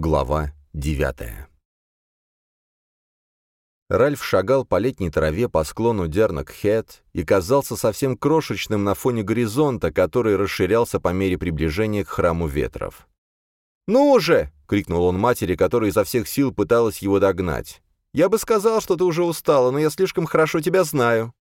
Глава девятая Ральф шагал по летней траве по склону Дернок-Хет и казался совсем крошечным на фоне горизонта, который расширялся по мере приближения к храму ветров. «Ну уже!» — крикнул он матери, которая изо всех сил пыталась его догнать. «Я бы сказал, что ты уже устала, но я слишком хорошо тебя знаю».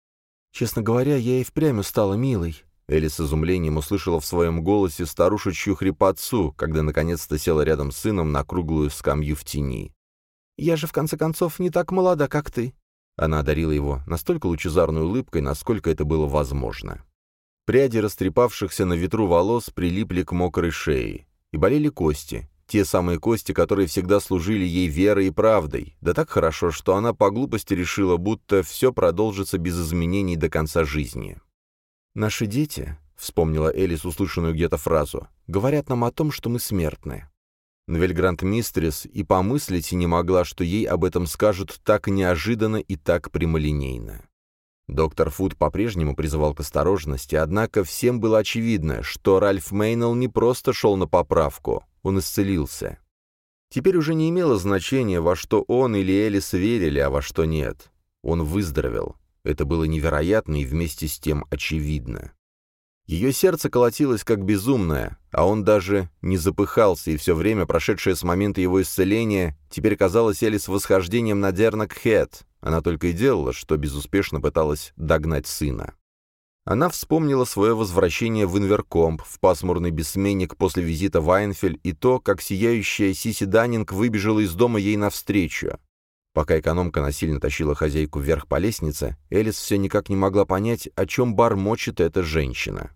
«Честно говоря, я и впрямь устала, милый». Элли с изумлением услышала в своем голосе старушечью хрипотцу, когда наконец-то села рядом с сыном на круглую скамью в тени. Я же, в конце концов, не так молода, как ты». Она одарила его настолько лучезарной улыбкой, насколько это было возможно. Пряди растрепавшихся на ветру волос прилипли к мокрой шее, и болели кости, те самые кости, которые всегда служили ей верой и правдой, да так хорошо, что она по глупости решила, будто все продолжится без изменений до конца жизни. «Наши дети», — вспомнила Элис услышанную где-то фразу, — «говорят нам о том, что мы смертны. Новельгрант Мистрис и помыслить не могла, что ей об этом скажут так неожиданно и так прямолинейно. Доктор Фуд по-прежнему призывал к осторожности, однако всем было очевидно, что Ральф Мейнелл не просто шел на поправку, он исцелился. Теперь уже не имело значения, во что он или Элис верили, а во что нет. Он выздоровел. Это было невероятно и вместе с тем очевидно. Ее сердце колотилось как безумное, а он даже не запыхался, и все время, прошедшее с момента его исцеления, теперь казалось Элис восхождением на Дернак-Хэт. Она только и делала, что безуспешно пыталась догнать сына. Она вспомнила свое возвращение в Инверкомп, в пасмурный бессменник после визита в Айнфель и то, как сияющая Сиси Даннинг выбежала из дома ей навстречу. Пока экономка насильно тащила хозяйку вверх по лестнице, Элис все никак не могла понять, о чем бормочет эта женщина.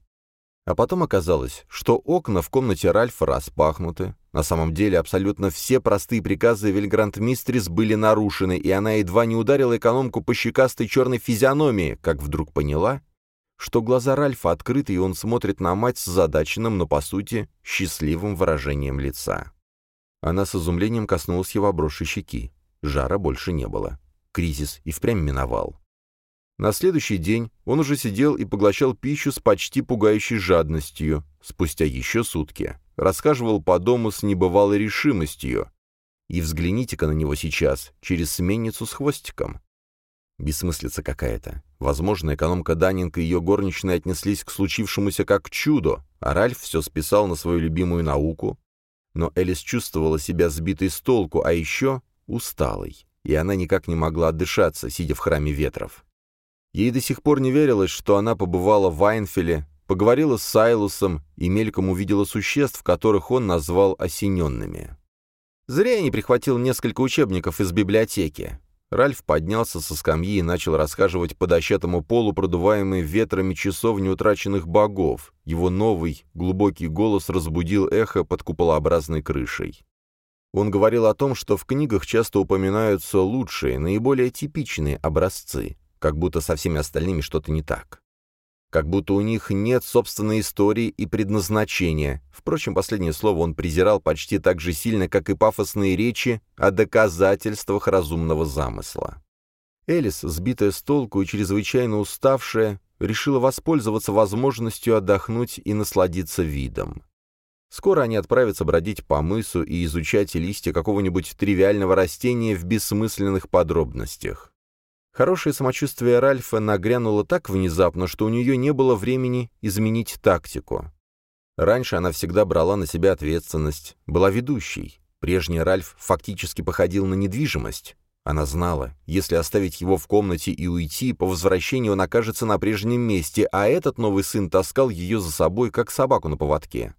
А потом оказалось, что окна в комнате Ральфа распахнуты. На самом деле абсолютно все простые приказы Вильгрант Мистрис были нарушены, и она едва не ударила экономку по щекастой черной физиономии, как вдруг поняла, что глаза Ральфа открыты, и он смотрит на мать с задаченным, но, по сути, счастливым выражением лица. Она с изумлением коснулась его обросшей щеки. Жара больше не было. Кризис и впрямь миновал. На следующий день он уже сидел и поглощал пищу с почти пугающей жадностью. Спустя еще сутки рассказывал по дому с небывалой решимостью. И взгляните-ка на него сейчас, через сменницу с хвостиком. Бессмыслица какая-то. Возможно, экономка Даннинг и ее горничные отнеслись к случившемуся как к чуду, а Ральф все списал на свою любимую науку. Но Элис чувствовала себя сбитой с толку, а еще усталой, и она никак не могла отдышаться, сидя в храме ветров. Ей до сих пор не верилось, что она побывала в Айнфеле, поговорила с Сайлусом и мельком увидела существ, которых он назвал осененными. Зря я не прихватил несколько учебников из библиотеки. Ральф поднялся со скамьи и начал расхаживать по дощатому полу, продуваемый ветрами часовни утраченных богов. Его новый, глубокий голос разбудил эхо под куполообразной крышей. Он говорил о том, что в книгах часто упоминаются лучшие, наиболее типичные образцы как будто со всеми остальными что-то не так. Как будто у них нет собственной истории и предназначения. Впрочем, последнее слово он презирал почти так же сильно, как и пафосные речи о доказательствах разумного замысла. Элис, сбитая с толку и чрезвычайно уставшая, решила воспользоваться возможностью отдохнуть и насладиться видом. Скоро они отправятся бродить по мысу и изучать листья какого-нибудь тривиального растения в бессмысленных подробностях. Хорошее самочувствие Ральфа нагрянуло так внезапно, что у нее не было времени изменить тактику. Раньше она всегда брала на себя ответственность, была ведущей. Прежний Ральф фактически походил на недвижимость. Она знала, если оставить его в комнате и уйти, по возвращении он окажется на прежнем месте, а этот новый сын таскал ее за собой, как собаку на поводке.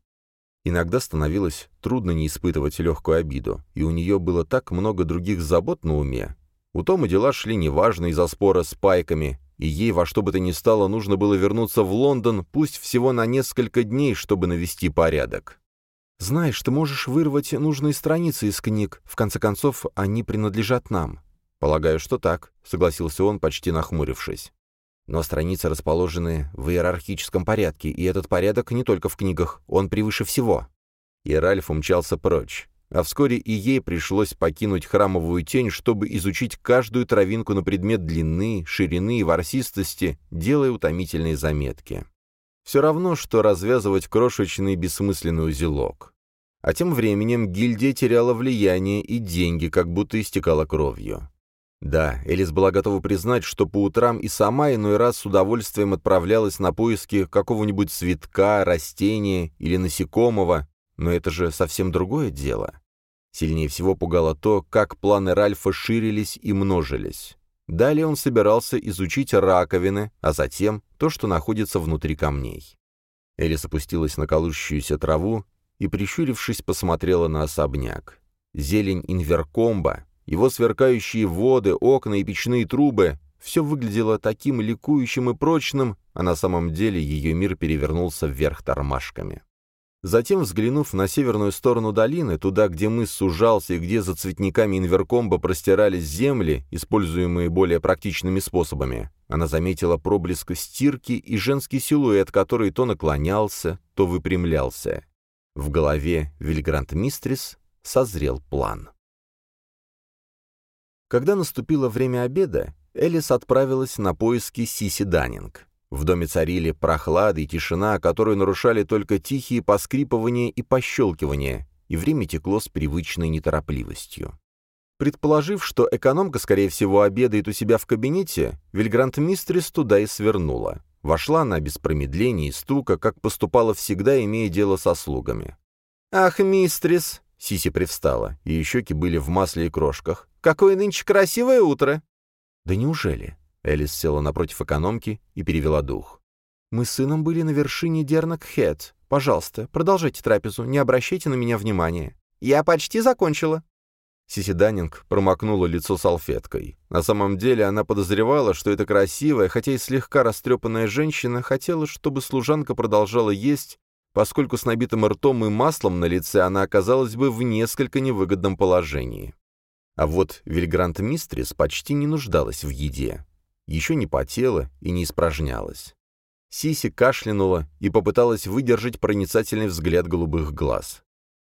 Иногда становилось трудно не испытывать легкую обиду, и у нее было так много других забот на уме, у Тома дела шли неважно из-за спора с пайками, и ей во что бы то ни стало нужно было вернуться в Лондон, пусть всего на несколько дней, чтобы навести порядок. «Знаешь, ты можешь вырвать нужные страницы из книг. В конце концов, они принадлежат нам». «Полагаю, что так», — согласился он, почти нахмурившись. «Но страницы расположены в иерархическом порядке, и этот порядок не только в книгах, он превыше всего». И Ральф умчался прочь а вскоре и ей пришлось покинуть храмовую тень, чтобы изучить каждую травинку на предмет длины, ширины и ворсистости, делая утомительные заметки. Все равно, что развязывать крошечный бессмысленный узелок. А тем временем гильдия теряла влияние и деньги, как будто истекала кровью. Да, Элис была готова признать, что по утрам и сама иной раз с удовольствием отправлялась на поиски какого-нибудь цветка, растения или насекомого, но это же совсем другое дело. Сильнее всего пугало то, как планы Ральфа ширились и множились. Далее он собирался изучить раковины, а затем то, что находится внутри камней. Элис опустилась на колышущуюся траву и, прищурившись, посмотрела на особняк. Зелень инверкомба, его сверкающие воды, окна и печные трубы — все выглядело таким ликующим и прочным, а на самом деле ее мир перевернулся вверх тормашками. Затем, взглянув на северную сторону долины, туда, где мыс сужался и где за цветниками инверкомба простирались земли, используемые более практичными способами, она заметила проблеск стирки и женский силуэт, который то наклонялся, то выпрямлялся. В голове Вильгрант Мистрис созрел план. Когда наступило время обеда, Элис отправилась на поиски Сиси Даннинг. В доме царили прохлада и тишина, которую нарушали только тихие поскрипывания и пощелкивания, и время текло с привычной неторопливостью. Предположив, что экономка, скорее всего, обедает у себя в кабинете, Вильгрант Мистрис туда и свернула. Вошла она без промедления и стука, как поступала всегда, имея дело со слугами. «Ах, мистрис!» — Сиси привстала, ее щеки были в масле и крошках. Какое нынче красивое утро!» «Да неужели?» Элис села напротив экономки и перевела дух. «Мы с сыном были на вершине Дернак-Хед. Пожалуйста, продолжайте трапезу, не обращайте на меня внимания. Я почти закончила». Сиси Даннинг промокнула лицо салфеткой. На самом деле она подозревала, что эта красивая, хотя и слегка растрепанная женщина хотела, чтобы служанка продолжала есть, поскольку с набитым ртом и маслом на лице она оказалась бы в несколько невыгодном положении. А вот Вильгрант Мистрис почти не нуждалась в еде. Еще не потела и не испражнялась. Сиси кашлянула и попыталась выдержать проницательный взгляд голубых глаз.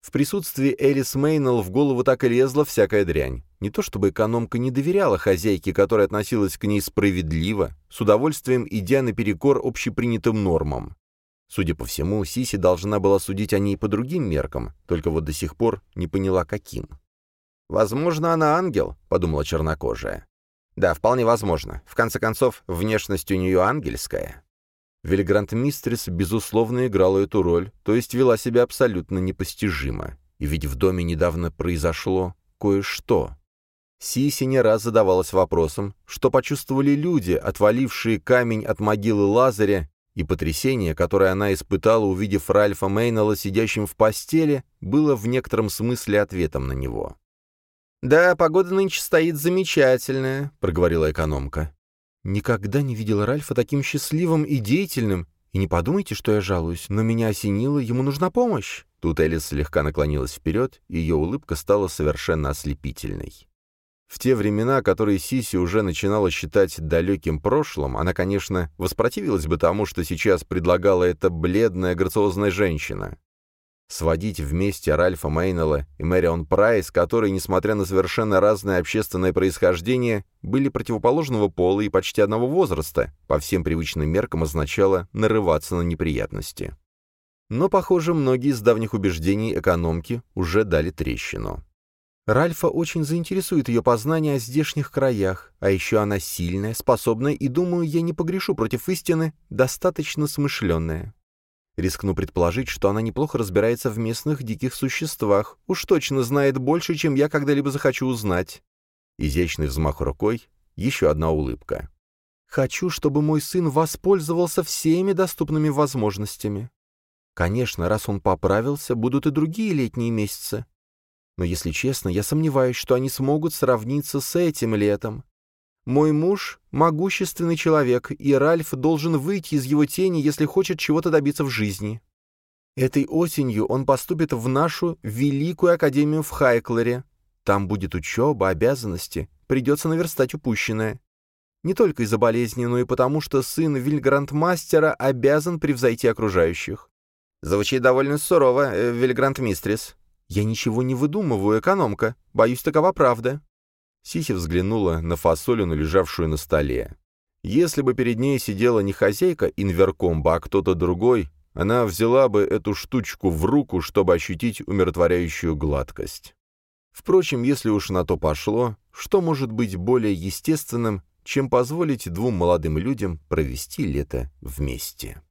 В присутствии Элис Мейнелл в голову так и лезла всякая дрянь. Не то чтобы экономка не доверяла хозяйке, которая относилась к ней справедливо, с удовольствием идя наперекор общепринятым нормам. Судя по всему, Сиси должна была судить о ней по другим меркам, только вот до сих пор не поняла, каким. «Возможно, она ангел», — подумала чернокожая. «Да, вполне возможно. В конце концов, внешность у нее ангельская». Вильгрант Мистрис, безусловно, играла эту роль, то есть вела себя абсолютно непостижимо. И ведь в доме недавно произошло кое-что. Сиси не раз задавалась вопросом, что почувствовали люди, отвалившие камень от могилы Лазаря, и потрясение, которое она испытала, увидев Ральфа Мейнелла сидящим в постели, было в некотором смысле ответом на него. «Да, погода нынче стоит замечательная», — проговорила экономка. «Никогда не видела Ральфа таким счастливым и деятельным. И не подумайте, что я жалуюсь, но меня осенило, ему нужна помощь». Тут Элис слегка наклонилась вперед, и ее улыбка стала совершенно ослепительной. В те времена, которые Сиси уже начинала считать далеким прошлым, она, конечно, воспротивилась бы тому, что сейчас предлагала эта бледная, грациозная женщина. Сводить вместе Ральфа Мейнелла и Мэрион Прайс, которые, несмотря на совершенно разное общественное происхождение, были противоположного пола и почти одного возраста, по всем привычным меркам означало нарываться на неприятности. Но, похоже, многие из давних убеждений экономки уже дали трещину. Ральфа очень заинтересует ее познание о здешних краях, а еще она сильная, способная и, думаю, я не погрешу против истины, достаточно смышленная. Рискну предположить, что она неплохо разбирается в местных диких существах, уж точно знает больше, чем я когда-либо захочу узнать. Изящный взмах рукой, еще одна улыбка. Хочу, чтобы мой сын воспользовался всеми доступными возможностями. Конечно, раз он поправился, будут и другие летние месяцы. Но, если честно, я сомневаюсь, что они смогут сравниться с этим летом. Мой муж — могущественный человек, и Ральф должен выйти из его тени, если хочет чего-то добиться в жизни. Этой осенью он поступит в нашу Великую Академию в Хайклере. Там будет учеба, обязанности, придется наверстать упущенное. Не только из-за болезни, но и потому, что сын Вильгрантмастера обязан превзойти окружающих. Звучит довольно сурово, э, Вильгрантмистрис. Я ничего не выдумываю, экономка. Боюсь, такова правда. Сиси взглянула на фасолину, лежавшую на столе. Если бы перед ней сидела не хозяйка инверкомба, а кто-то другой, она взяла бы эту штучку в руку, чтобы ощутить умиротворяющую гладкость. Впрочем, если уж на то пошло, что может быть более естественным, чем позволить двум молодым людям провести лето вместе?